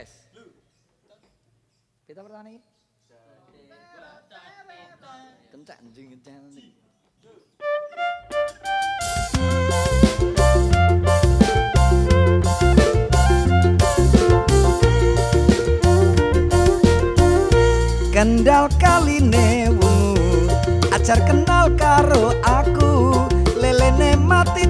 Wes. Kita pertanyaan iki. Kencak anjing kencak. Kendal kaline wungu ajar kenal karo aku lelene mati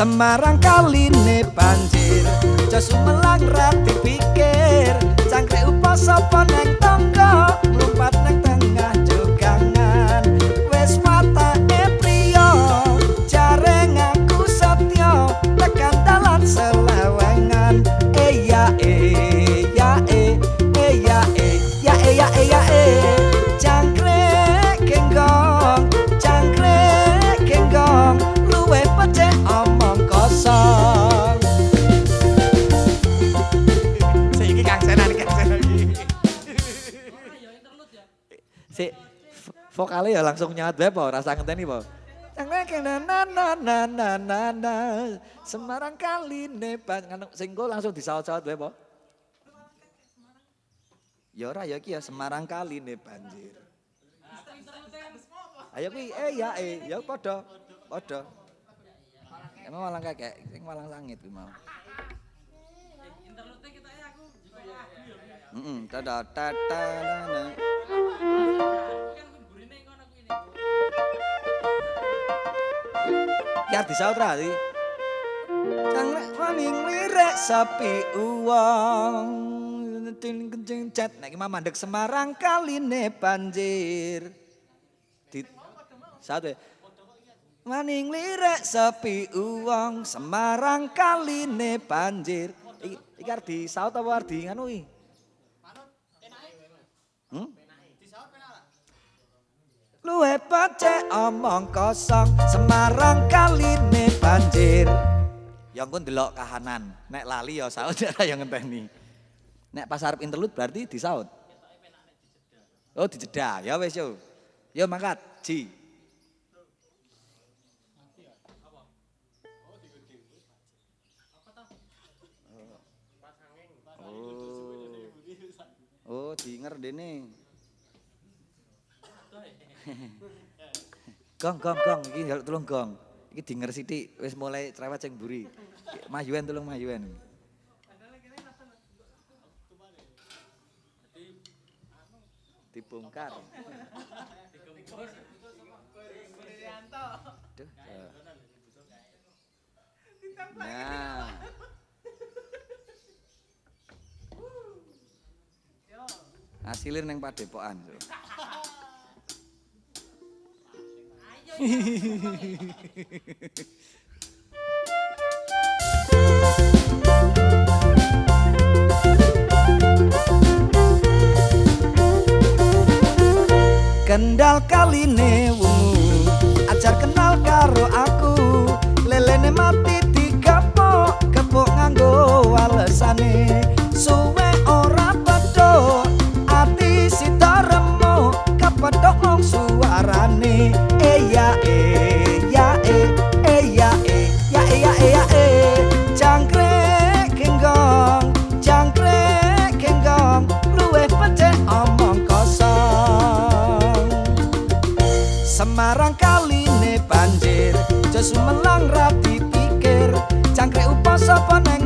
Semarang kaline banjir. Jos melang rati pikir. Cangkrik upa sapa neng Si vo- vokalnya ya langsung nyawat bae po, rasa ngenteni po. Semarang kali nebat engko langsung disaut-saut bae po. Ya ora ya ya Semarang kali ne banjir. Ayo kuwi eh ya eh ya padha padha. Emang malang kakek, sing malang langit kuwi mau. Heeh, tada tata na. Ya disaut ra iki. Cangrek paling lirik sapi uang Tin kencing cat Nek mah mandek Semarang kaline banjir Di Satu Maning lirik sepi uang Semarang kaline banjir Iki di saut apa arep di nganu iki? Omong kosong Semarang kaline banjir. Ya engko ndelok kahanan. Nek lali ya saut ora ya ngenteni. Nek pas arep interlude berarti disaut? Oh dijeda. Ya wis yo. Yo mangkat. Ji. Oh, dinger dene. Gong gong gong iki njaluk tulung gong. Iki dinger sithik wis mulai cerewet sing mburi. Mayuan tulung mayuan. Dibongkar. Duh, ya. Nah. Asilir neng padepokan. So. Kendal kaline Sesumelang rati pikir Cangkrik upo sapa neng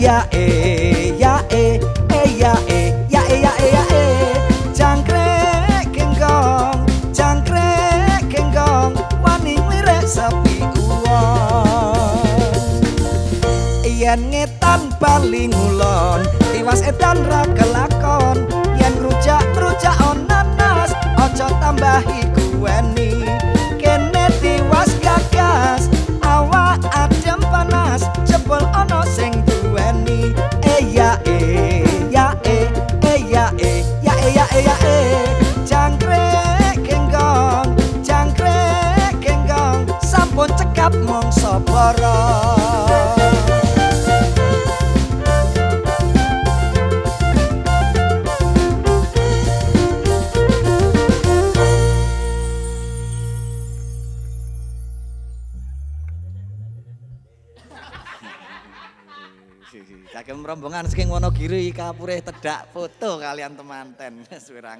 ya e ya e e ya e ya e ya e ya e. Jangkrik kenggong jangkrik kenggong wani mire sepi uwa yen ngetan paling ulon tiwas edan ra kelak Kagem rombongan saking Wonogiri kapure tedak foto kalian temanten wis ora.